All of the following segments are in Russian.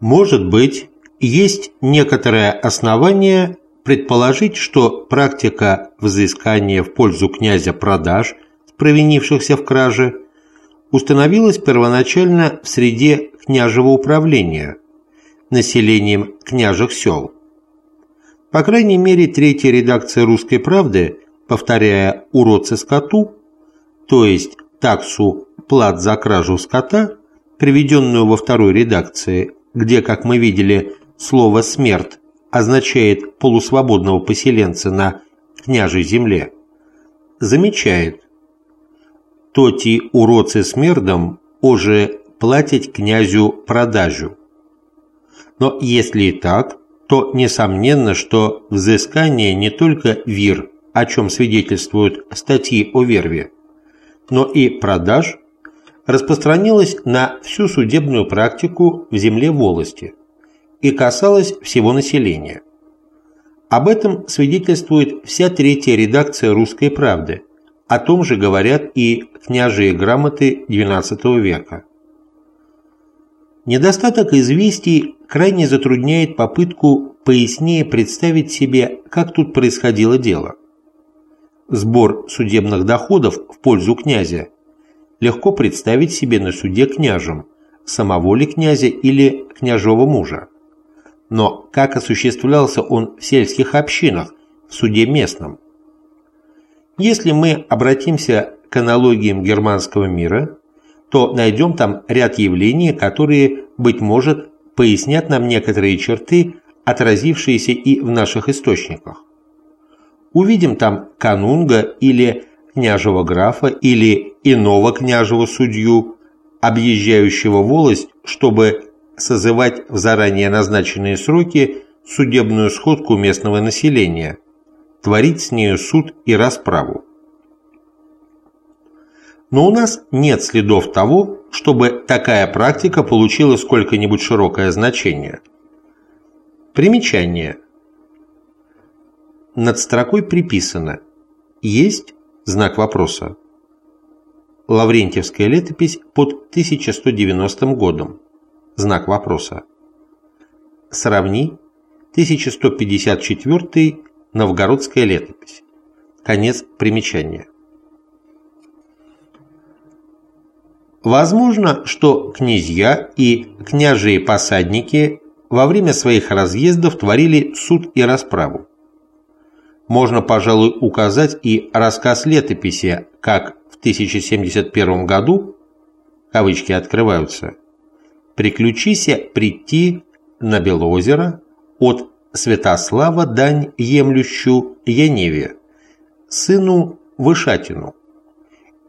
Может быть, есть некоторое основание предположить, что практика взыскания в пользу князя продаж, провинившихся в краже, установилась первоначально в среде княжего управления, населением княжих сел. По крайней мере, третья редакция «Русской правды», повторяя «уродцы скоту», то есть таксу «плат за кражу скота», приведенную во второй редакции, где, как мы видели, слово «смерть» означает полусвободного поселенца на княжей земле, замечает «Тоти уродцы смердом оже платить князю продажу». Но если и так, то несомненно, что взыскание не только вир, о чем свидетельствуют статьи о верве, но и продаж распространилось на всю судебную практику в земле волости и касалось всего населения. Об этом свидетельствует вся третья редакция «Русской правды», о том же говорят и княжие грамоты XII века. Недостаток известий крайне затрудняет попытку пояснее представить себе, как тут происходило дело. Сбор судебных доходов в пользу князя легко представить себе на суде княжем, самого ли князя или княжего мужа. Но как осуществлялся он в сельских общинах, в суде местном? Если мы обратимся к аналогиям германского мира, то найдем там ряд явлений, которые, быть может, пояснят нам некоторые черты, отразившиеся и в наших источниках. Увидим там канунга или княжего графа или иного княжего судью, объезжающего волость, чтобы созывать в заранее назначенные сроки судебную сходку местного населения, творить с нею суд и расправу но у нас нет следов того, чтобы такая практика получила сколько-нибудь широкое значение. Примечание. Над строкой приписано «Есть?» знак вопроса. Лаврентьевская летопись под 1190 годом. Знак вопроса. Сравни 1154 Новгородская летопись. Конец примечания. Возможно, что князья и княжие посадники во время своих разъездов творили суд и расправу. Можно, пожалуй, указать и рассказ летописи, как в 1071 году, кавычки открываются, «Приключися прийти на Белоозеро от Святослава дань емлющу Яневе, сыну Вышатину,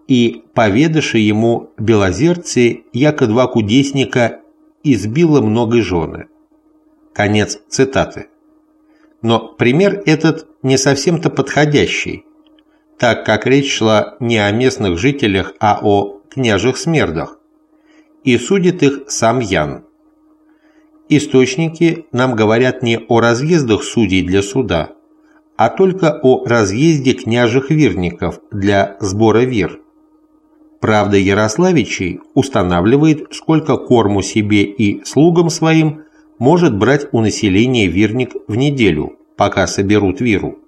и поведаши ему белозерцы, яко два кудесника избило много жены. Конец цитаты. Но пример этот не совсем-то подходящий, так как речь шла не о местных жителях, а о княжих смердах, и судит их сам Ян. Источники нам говорят не о разъездах судей для суда, а только о разъезде княжих вирников для сбора вир – Правда Ярославичей устанавливает, сколько корму себе и слугам своим может брать у населения вирник в неделю, пока соберут виру,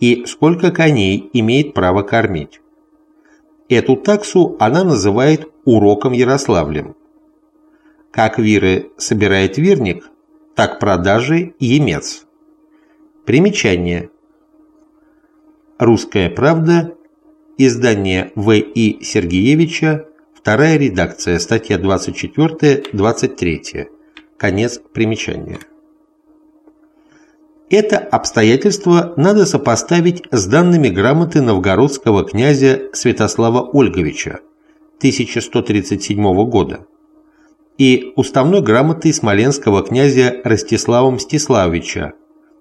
и сколько коней имеет право кормить. Эту таксу она называет уроком Ярославлем. Как виры собирает вирник, так продажи емец. Примечание. Русская правда, Издание В.И. Сергеевича, вторая редакция, статья 24-23. Конец примечания. Это обстоятельство надо сопоставить с данными грамоты новгородского князя Святослава Ольговича 1137 года и уставной грамотой смоленского князя Ростислава Мстиславовича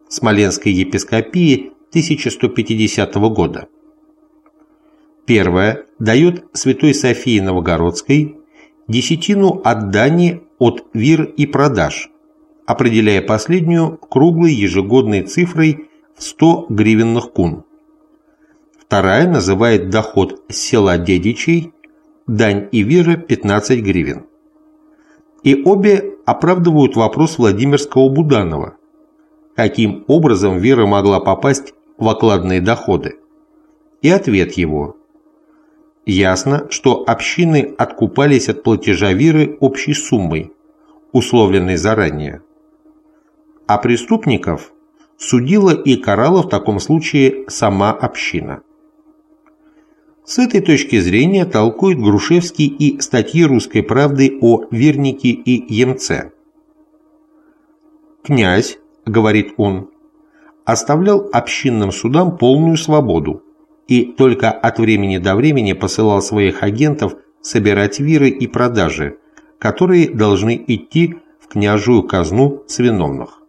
Смоленской епископии 1150 года. Первое дает Святой Софии Новогородской десятину от дани от вир и продаж, определяя последнюю круглой ежегодной цифрой в 100 гривенных кун. Вторая называет доход села Дедичей, дань и вира 15 гривен. И обе оправдывают вопрос Владимирского Буданова, каким образом вера могла попасть в окладные доходы. И ответ его. Ясно, что общины откупались от платежа веры общей суммой, условленной заранее. А преступников судила и карала в таком случае сама община. С этой точки зрения толкует Грушевский и статьи «Русской правды» о Вернике и Емце. «Князь», — говорит он, — оставлял общинным судам полную свободу и только от времени до времени посылал своих агентов собирать виры и продажи, которые должны идти в княжую казну с виновных.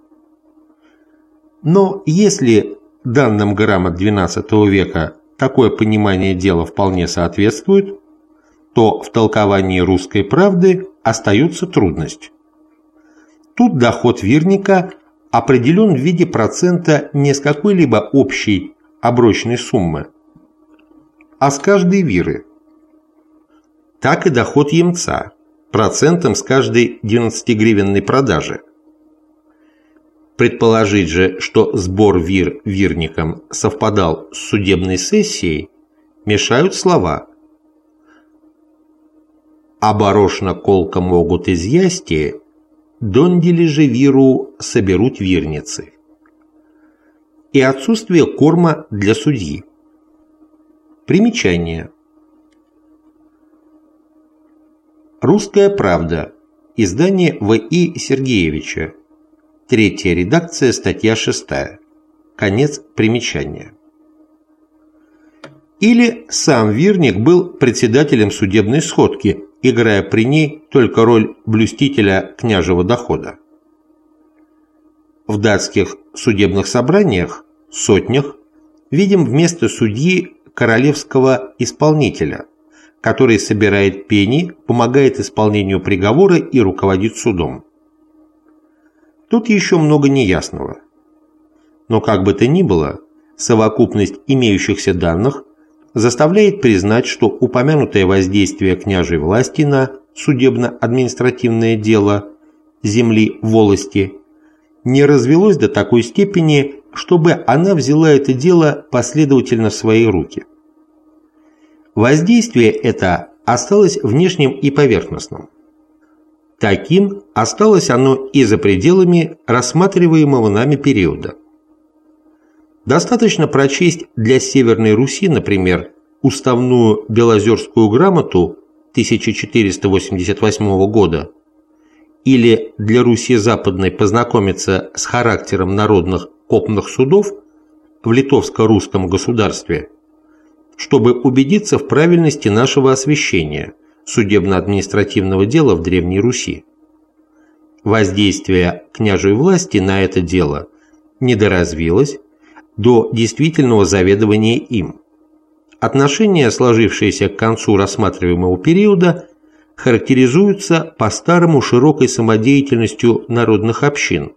Но если данным грамот XII века такое понимание дела вполне соответствует, то в толковании русской правды остается трудность. Тут доход вирника определен в виде процента не с какой-либо общей оброчной суммы, а с каждой виры. Так и доход емца процентом с каждой 12-гривенной продажи. Предположить же, что сбор вир вирником совпадал с судебной сессией, мешают слова «Оборошно колка могут изъясти, дондели же виру соберут вирницы» и отсутствие корма для судьи. Примечание. Русская правда. Издание В.И. Сергеевича. Третья редакция, статья 6. Конец примечания. Или сам Вирник был председателем судебной сходки, играя при ней только роль блюстителя княжего дохода. В датских судебных собраниях, сотнях, видим вместо судьи королевского исполнителя, который собирает пени, помогает исполнению приговора и руководит судом. Тут еще много неясного. Но как бы то ни было, совокупность имеющихся данных заставляет признать, что упомянутое воздействие княжей власти на судебно-административное дело земли волости не развелось до такой степени, чтобы она взяла это дело последовательно в свои руки. Воздействие это осталось внешним и поверхностным. Таким осталось оно и за пределами рассматриваемого нами периода. Достаточно прочесть для Северной Руси, например, уставную Белозерскую грамоту 1488 года или для Руси Западной познакомиться с характером народных копных судов в литовско-русском государстве, чтобы убедиться в правильности нашего освящения – судебно-административного дела в Древней Руси. Воздействие княжей власти на это дело недоразвилось до действительного заведования им. Отношения, сложившиеся к концу рассматриваемого периода, характеризуются по-старому широкой самодеятельностью народных общин,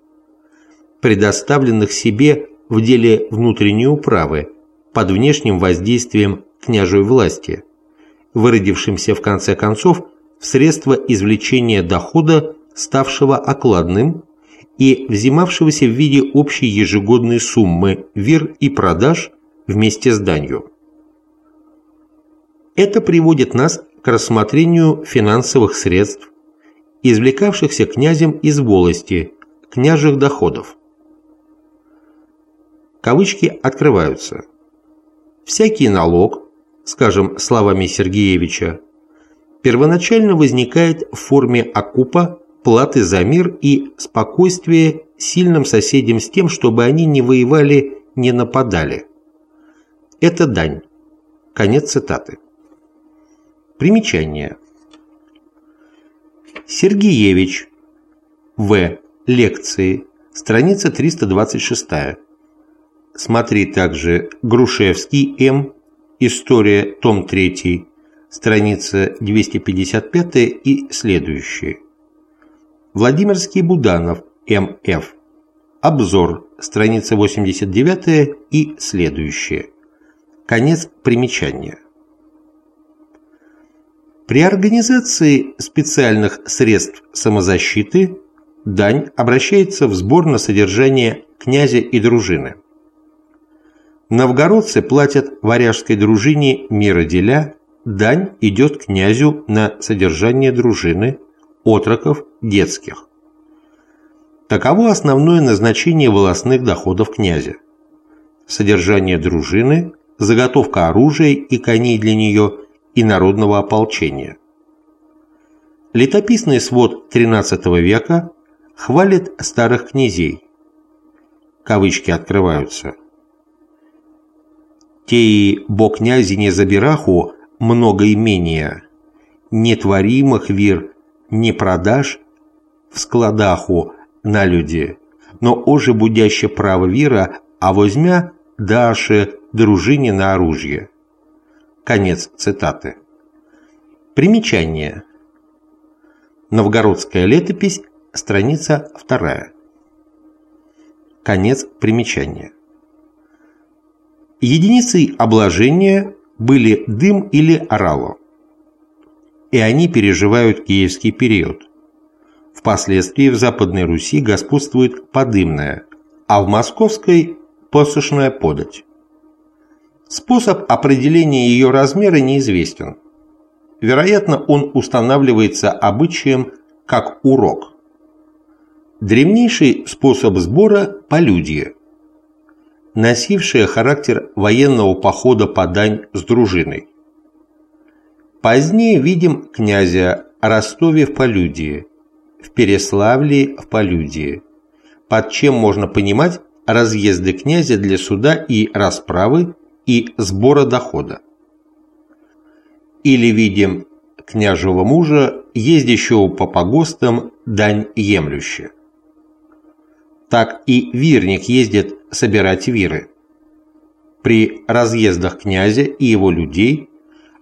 предоставленных себе в деле внутренней управы под внешним воздействием княжей власти – выродившимся в конце концов в средство извлечения дохода, ставшего окладным и взимавшегося в виде общей ежегодной суммы вир и продаж вместе с данью. Это приводит нас к рассмотрению финансовых средств, извлекавшихся князем из волости, княжих доходов. Кавычки открываются. Всякий налог, скажем, словами Сергеевича, первоначально возникает в форме окупа, платы за мир и спокойствие сильным соседям с тем, чтобы они не воевали, не нападали. Это дань. Конец цитаты. Примечание. Сергеевич. В. Лекции. Страница 326. Смотри также Грушевский М. История, том 3, страница 255 и следующие. Владимирский Буданов, М.Ф. Обзор, страница 89 и следующие. Конец примечания. При организации специальных средств самозащиты дань обращается в сбор на содержание князя и дружины. Новгородцы платят варяжской дружине мироделя, дань идет князю на содержание дружины, отроков, детских. Таково основное назначение волосных доходов князя. Содержание дружины, заготовка оружия и коней для нее и народного ополчения. Летописный свод XIII века хвалит старых князей. Кавычки открываются. «Теи бо князи не забираху много имения, нетворимых вир не продаж в складаху на люди, но оже будяще право вира, а возьмя даше дружине на оружие». Конец цитаты. Примечание. Новгородская летопись, страница 2. Конец примечания. Единицей обложения были дым или орало. И они переживают киевский период. Впоследствии в Западной Руси господствует подымная, а в Московской – посошная подать. Способ определения ее размера неизвестен. Вероятно, он устанавливается обычаем как урок. Древнейший способ сбора – полюдье, носившее характер военного похода по дань с дружиной. Позднее видим князя Ростове в Полюдии, в Переславле в Полюдии, под чем можно понимать разъезды князя для суда и расправы и сбора дохода. Или видим княжего мужа, ездящего по погостам дань емлющая. Так и вирник ездит собирать виры. При разъездах князя и его людей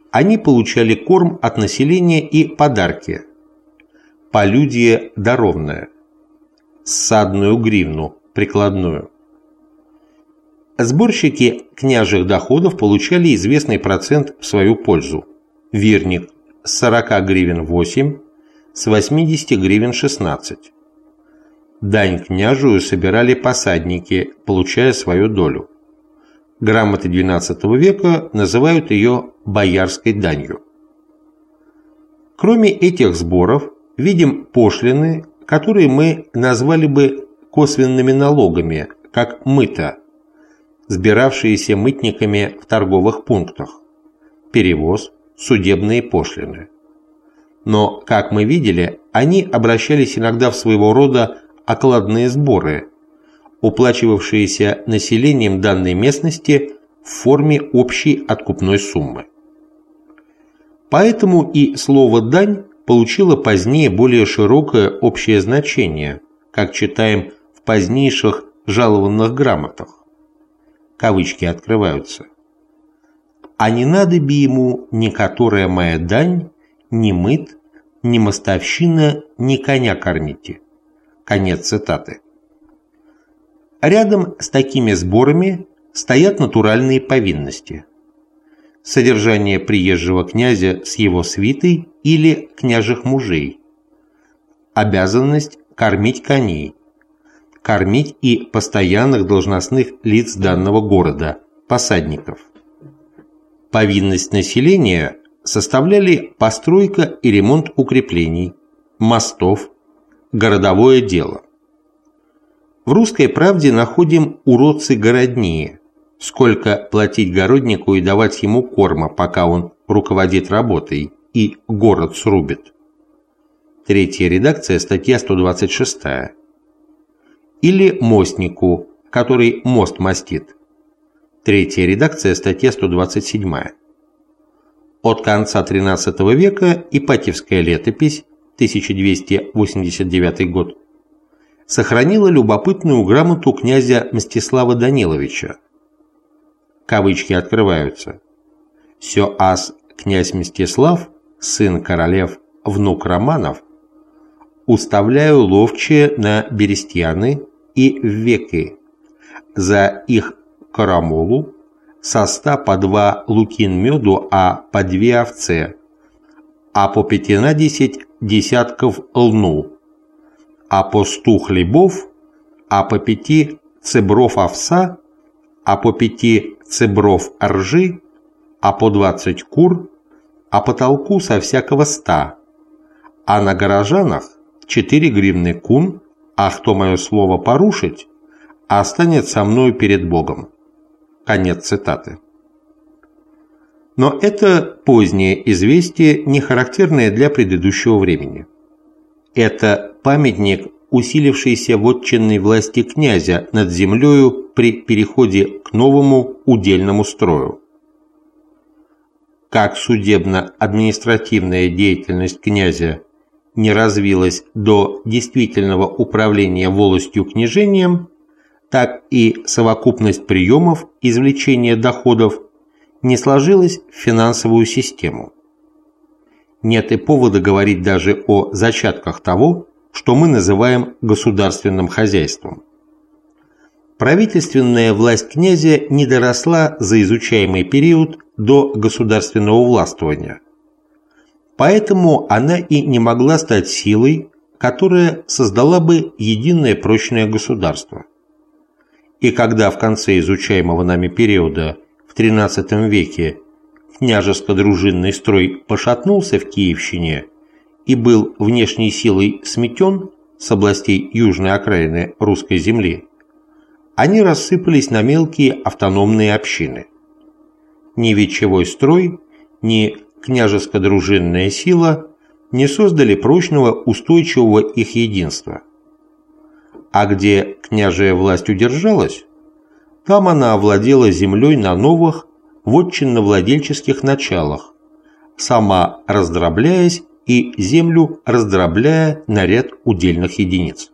они получали корм от населения и подарки. Полюдие даровное, ссадную гривну, прикладную. Сборщики княжих доходов получали известный процент в свою пользу. Вирник с 40 гривен 8, с 80 гривен 16. Дань княжую собирали посадники, получая свою долю. Грамоты XII века называют ее боярской данью. Кроме этих сборов, видим пошлины, которые мы назвали бы косвенными налогами, как мыто – сбиравшиеся мытниками в торговых пунктах, перевоз, судебные пошлины. Но, как мы видели, они обращались иногда в своего рода окладные сборы, уплачивавшиеся населением данной местности в форме общей откупной суммы. Поэтому и слово «дань» получило позднее более широкое общее значение, как читаем в позднейших жалованных грамотах кавычки открываются. А не надо би ему ни которая моя дань, ни мыт, ни мостовщина, ни коня кормите. Конец цитаты. Рядом с такими сборами стоят натуральные повинности. Содержание приезжего князя с его свитой или княжих мужей. Обязанность кормить коней, кормить и постоянных должностных лиц данного города, посадников. Повинность населения составляли постройка и ремонт укреплений, мостов, городовое дело. В «Русской правде» находим уродцы городние, сколько платить городнику и давать ему корма, пока он руководит работой и город срубит. Третья редакция, статья 126 или мостнику, который мост мастит. Третья редакция, статья 127. От конца XIII века Ипатьевская летопись, 1289 год, сохранила любопытную грамоту князя Мстислава Даниловича. Кавычки открываются. «Сё ас князь Мстислав, сын королев, внук Романов, уставляю ловче на берестьяны и веки, за их карамолу, со ста по два лукин меду, а по две овце, а по пятинадесять десятков лну, а по сту хлебов, а по пяти цебров овса, а по пяти цебров ржи, а по двадцать кур, а потолку со всякого ста, а на горожанах четыре гривны кун, а кто мое слово порушить, останет со мною перед Богом. Конец цитаты. Но это позднее известие, не характерное для предыдущего времени. Это памятник усилившейся вотчинной власти князя над землею при переходе к новому удельному строю. Как судебно-административная деятельность князя не развилась до действительного управления волостью княжением, так и совокупность приемов извлечения доходов не сложилась в финансовую систему. Нет и повода говорить даже о зачатках того, что мы называем государственным хозяйством. Правительственная власть князя не доросла за изучаемый период до государственного властвования. Поэтому она и не могла стать силой, которая создала бы единое прочное государство. И когда в конце изучаемого нами периода XIII веке княжеско-дружинный строй пошатнулся в Киевщине и был внешней силой сметен с областей южной окраины русской земли, они рассыпались на мелкие автономные общины. Ни вечевой строй, ни княжеско-дружинная сила не создали прочного устойчивого их единства. А где княжая власть удержалась, там она овладела землей на новых вотчинно-владельческих началах, сама раздробляясь и землю раздробляя на ряд удельных единиц.